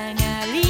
i sang à lire.